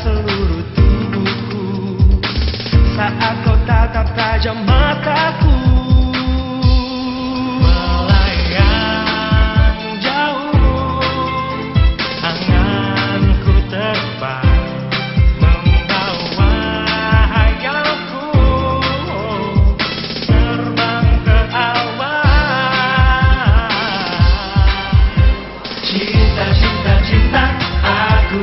seluruh tubuhku. Saat kau tatap tajam mataku. Melayang jauh anganku terbang Membawa hayalku Terbang ke awan. Cinta, cinta, cinta Aku